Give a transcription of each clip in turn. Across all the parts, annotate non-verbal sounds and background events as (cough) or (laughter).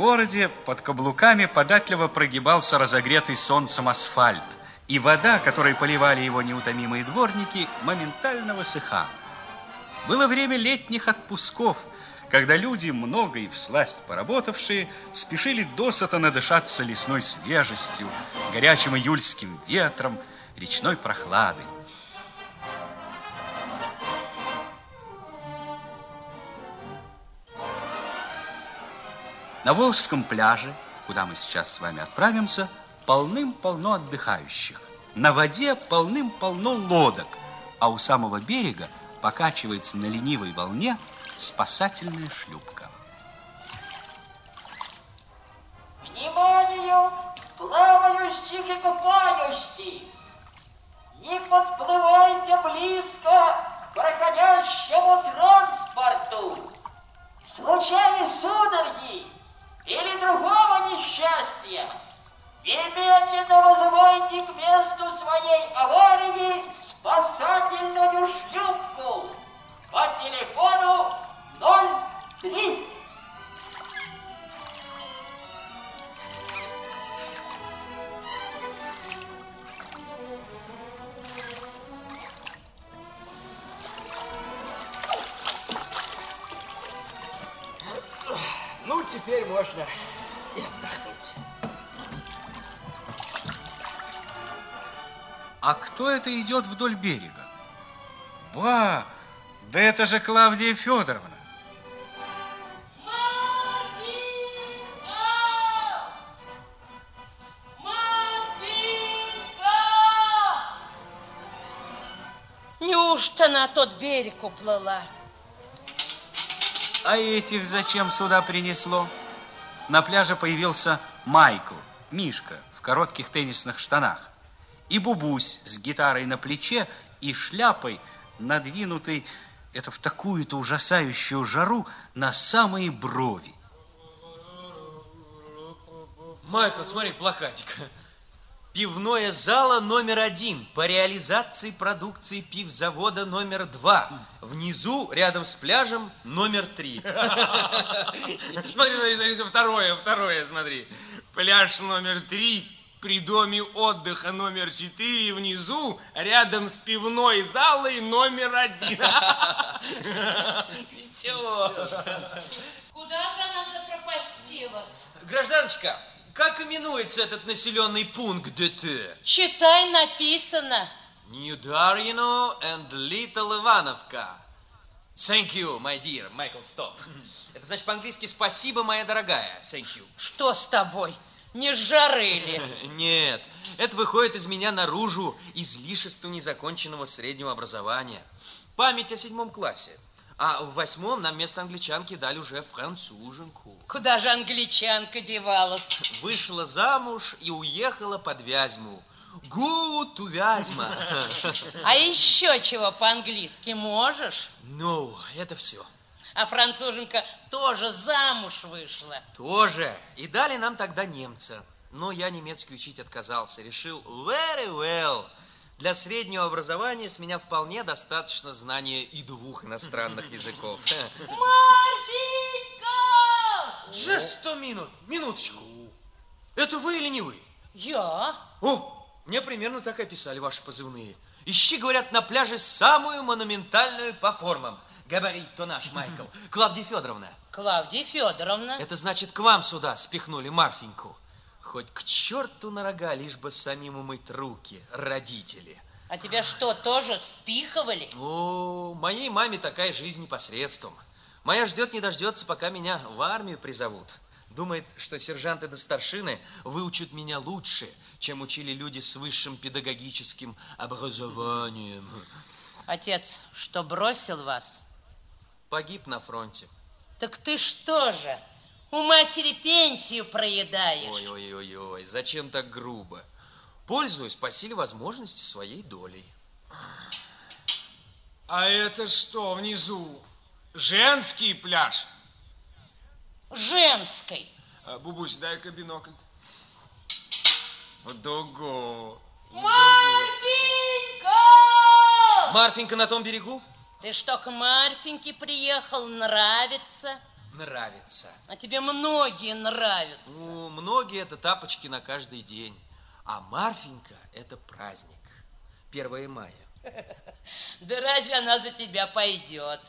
городе под каблуками податливо прогибался разогретый солнцем асфальт, и вода, которой поливали его неутомимые дворники, моментально высыхала. Было время летних отпусков, когда люди, много и всласть поработавшие, спешили досыта надышаться лесной свежестью, горячим июльским ветром, речной прохладой. На Волжском пляже, куда мы сейчас с вами отправимся, полным-полно отдыхающих. На воде полным-полно лодок, а у самого берега покачивается на ленивой волне спасательная шлюпка. Вниманию, плавающих и купающих! Не подплывайте близко к проходящему транспорту! Случаи судороги или другого несчастья, немедленно вызывайте к месту своей аварии спасательную шлюпку по телефону 03. Теперь можно и отдохнуть. А кто это идет вдоль берега? Ба, да это же Клавдия Федоровна. Неужто на тот берег уплыла? А этих зачем сюда принесло? На пляже появился Майкл, Мишка, в коротких теннисных штанах. И Бубусь с гитарой на плече и шляпой, надвинутой, это в такую-то ужасающую жару, на самые брови. Майкл, смотри, плакатик. Пивное зало номер один по реализации продукции пивзавода номер два. Внизу, рядом с пляжем, номер три. (laughs) Смотри, смотри, смотри, второе, второе, смотри. Пляж номер три при доме отдыха номер четыре внизу, рядом с пивной залой номер один. Ничего. Куда же она запропастилась? Гражданочка, как именуется этот населенный пункт ДТ? Читай, написано. Darino and Little Ивановка. Thank you, my dear. Майкл, стоп. (laughs) Это значит по-английски «спасибо, моя дорогая». Thank you. Что с тобой? Не жарили? (laughs) Нет, это выходит из меня наружу излишество незаконченного среднего образования. Память о седьмом классе. А в восьмом нам вместо англичанки дали уже француженку. Куда же англичанка девалась? Вышла замуж и уехала под Вязьму. Go to Вязьма. (laughs) А еще чего по-английски можешь? Ну, это все. А француженка тоже замуж вышла. Тоже. И дали нам тогда немца. Но я немецкий учить отказался. Решил, very well. Для среднего образования с меня вполне достаточно знания и двух иностранных (laughs) языков. Марфенька! Just a минут, минуточку. Это вы или не вы? Я? О, мне примерно так и описали ваши позывные. Ищи, говорят, на пляже самую монументальную по формам. Говорит то наш Майкл. (laughs) Клавдия Федоровна. Клавдия Федоровна. Это значит, к вам сюда спихнули Марфеньку. Хоть к черту на рога, лишь бы самим умыть руки, родители. А тебя что, тоже спихивали? О, моей маме такая жизнь непосредством. Моя ждет не дождется, пока меня в армию призовут. Думает, что сержанты да старшины выучат меня лучше, чем учили люди с высшим педагогическим образованием. Отец, что бросил вас? Погиб на фронте. Так ты что же, у матери пенсию проедаешь? Ой-ой-ой, зачем так грубо? Пользуюсь по силе возможности своей долей. А это что внизу? Женский пляж? Женской. А, Бубусь, дай-ка бинокль. Дого. Марфенька! Марфенька на том берегу? Ты что, к Марфеньке приехал, нравится? Нравится. А тебе многие нравятся. Ну, многие это тапочки на каждый день. А Марфенька это праздник. 1 мая. (laughs) Да разве она за тебя пойдет?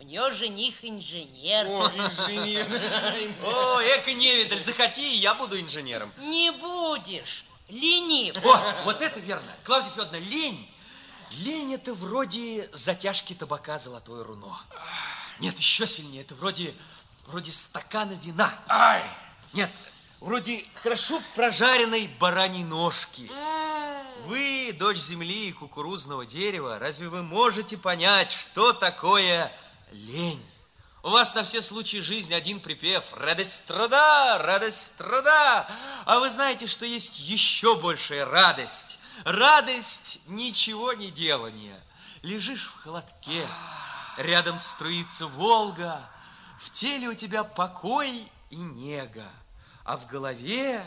У нее жених инженер. О, инженер. (laughs) О, эко невидаль, захоти, и я буду инженером. Не будешь. Ленив. О, вот это верно. Клавдия Федоровна, лень. Лень это вроде затяжки табака золотое руно. Нет, еще сильнее. Это вроде, вроде стакана вина. Ай! Нет, вроде хорошо прожаренной бараньей ножки. Вы, дочь земли и кукурузного дерева, разве вы можете понять, что такое лень? У вас на все случаи жизни один припев «Радость труда, радость труда». А вы знаете, что есть еще большая радость? Радость ничего не делания. Лежишь в холодке, рядом струится Волга, в теле у тебя покой и нега, а в голове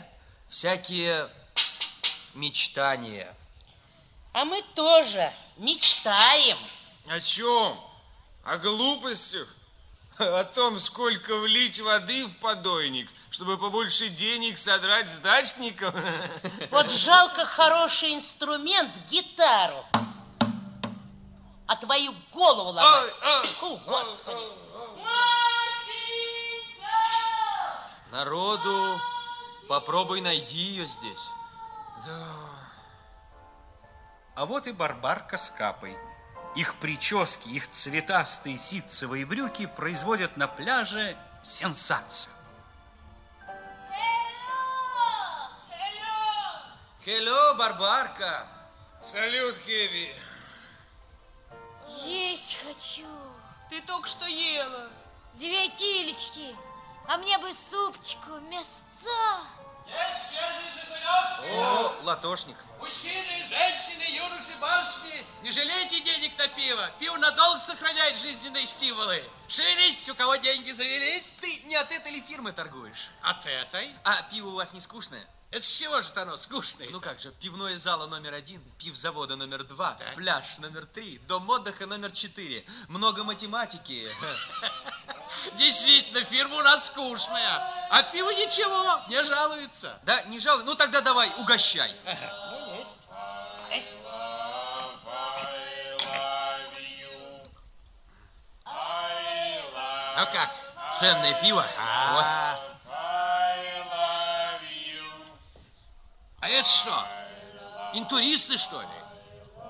всякие мечтания. А мы тоже мечтаем. О чем? О глупостях? О том, сколько влить воды в подойник, чтобы побольше денег содрать с дачников? (laughs) Вот жалко хороший инструмент, гитару. А твою голову ломать. Ай, ай, Фу, господи. Народу, попробуй найди ее здесь. А вот и Барбарка с Капой. Их прически, их цветастые ситцевые брюки производят на пляже сенсацию. Хелло, Барбарка. Салют, Кеви. Есть хочу. Ты только что ела. Две килечки. А мне бы супчику, мясца. О, латошник. Мужчины, женщины, юноши, барышни, не жалейте денег на пиво. Пиво надолго сохраняет жизненные стимулы. Шевелись, у кого деньги завелись. Ты не от этой ли фирмы торгуешь? От этой? А пиво у вас не скучное? Это с чего же оно скучное? Ну как же, пивное зало номер один, пивзавода номер два, Так. пляж номер три, дом отдыха номер четыре. Много математики. (laughs) Действительно, фирма у нас скучная. А пиво ничего, не жалуется. Да, не жалуй. Ну тогда давай, угощай. Ну, есть. Ну как, ценное пиво? Вот. А это что? Интуристы, что ли?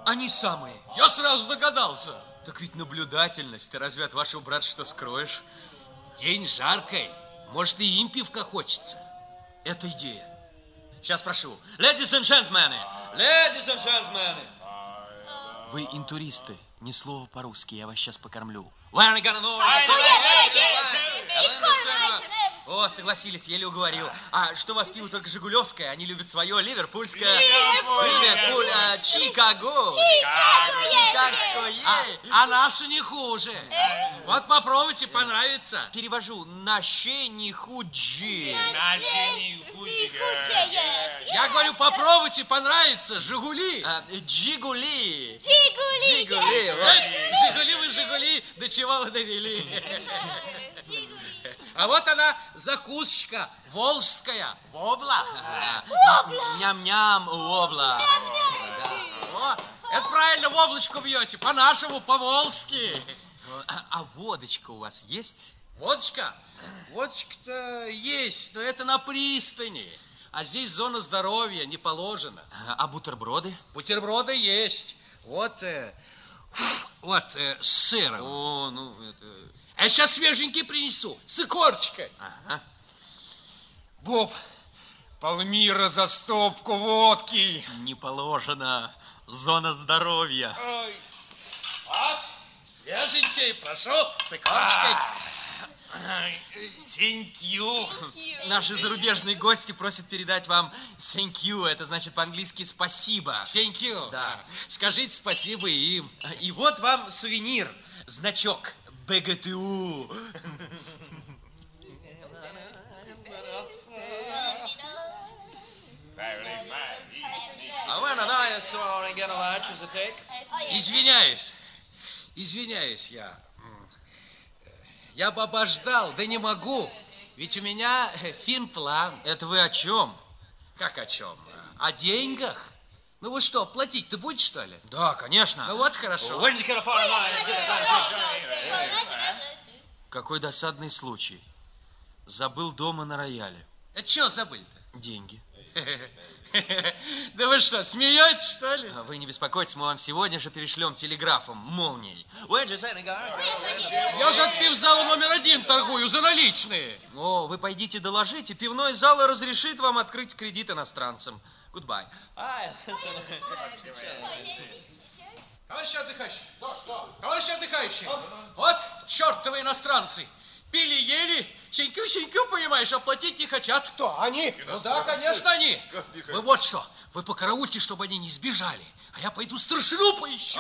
Они самые. Я сразу догадался. Так ведь наблюдательность. Ты разве от вашего брата что скроешь? День жаркой. Может, и им пивка хочется. Это идея. Сейчас прошу. Ladies and gentlemen. Ladies and gentlemen. Вы интуристы. Ни слова по-русски. Я вас сейчас покормлю. When are you gonna know? О, согласились, еле уговорил. А что у вас пиво только Жигулевское? Они любят свое, ливерпульское. Ливерпуль, а, Чикаго. Чикагское. А, а наши не хуже. Вот попробуйте, понравится. Перевожу. Наще не худжи. Я говорю, попробуйте, понравится. Жигули. А, Джигули. Жигули. Жигули. вот. Эй, Жигули вы, Жигули, до чего вы довели? А вот она, закусочка, волжская, вобла. А, Ням-ням, обла. Да. О, это правильно, в облачку бьете, по-нашему, по-волжски. А, водочка у вас есть? Водочка? Водочка-то есть, но это на пристани. А здесь зона здоровья, не положено. А, а бутерброды? Бутерброды есть. Вот, э, вот, э, с сыром. О, ну это... А я сейчас свеженький принесу, с икорочкой. Ага. Боб, Палмира за стопку водки. Не положено. Зона здоровья. Вот, свеженький, прошу, с икорочкой. Сенькью. Наши зарубежные гости просят передать вам you. Это значит по-английски спасибо. You. Да. Скажите спасибо им. И вот вам сувенир. Значок БГТУ. А. Извиняюсь, извиняюсь я. Я бы обождал, да не могу. Ведь у меня э, финплан. Это вы о чем? Как о чем? О деньгах? Ну вы что, платить-то будете, что ли? Да, конечно. Ну вот хорошо. Какой досадный случай. Забыл дома на рояле. Это что забыли-то? Деньги. (laughs) Да вы что, смеетесь, что ли? А Вы не беспокойтесь, мы вам сегодня же перешлем телеграфом, молнией. Я же от пивзала номер один торгую за наличные. О, вы пойдите доложите, пивной зал разрешит вам открыть кредит иностранцам. Goodbye. (laughs) Товарищи отдыхающие. Товарищи отдыхающие. Вот чертовы иностранцы. Пили-ели, щенькю-щенькю, понимаешь, оплатить не хотят. Кто, они? Ну да, конечно, они. Вы вот что, вы покараульте, чтобы они не сбежали. А я пойду старшину поищу.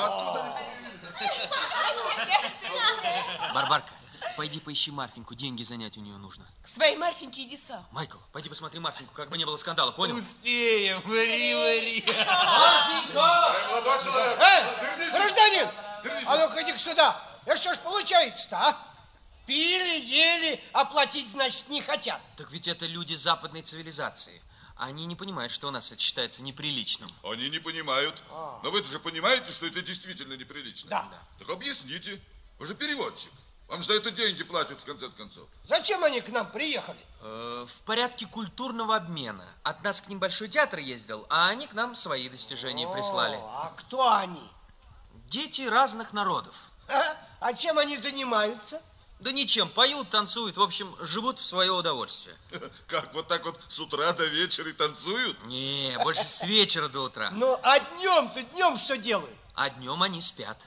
Барбарка, пойди поищи Марфеньку, деньги занять у нее нужно. К своей Марфеньке иди сам. Майкл, пойди посмотри Марфеньку, как бы не было скандала, понял? Успеем, вари, вари. Молодой человек! Эй, гражданин! А ну-ка иди сюда. Это что ж получается-то, а? Пили, ели, оплатить, значит, не хотят. Так ведь это люди западной цивилизации. Они не понимают, что у нас это считается неприличным. Они не понимают. Но вы же понимаете, что это действительно неприлично. Да. Так объясните. Вы же переводчик. Вам же за это деньги платят в конце концов. Зачем они к нам приехали? Э, в порядке культурного обмена. От нас к ним Большой театр ездил, а они к нам свои достижения прислали. О, а кто они? Дети разных народов. А? А чем они занимаются? Да ничем, поют, танцуют, в общем, живут в свое удовольствие. (laughs) Как, вот так вот с утра до вечера и танцуют? Не, больше с вечера до утра. Ну, а днем-то, днем что делают? А днем они спят.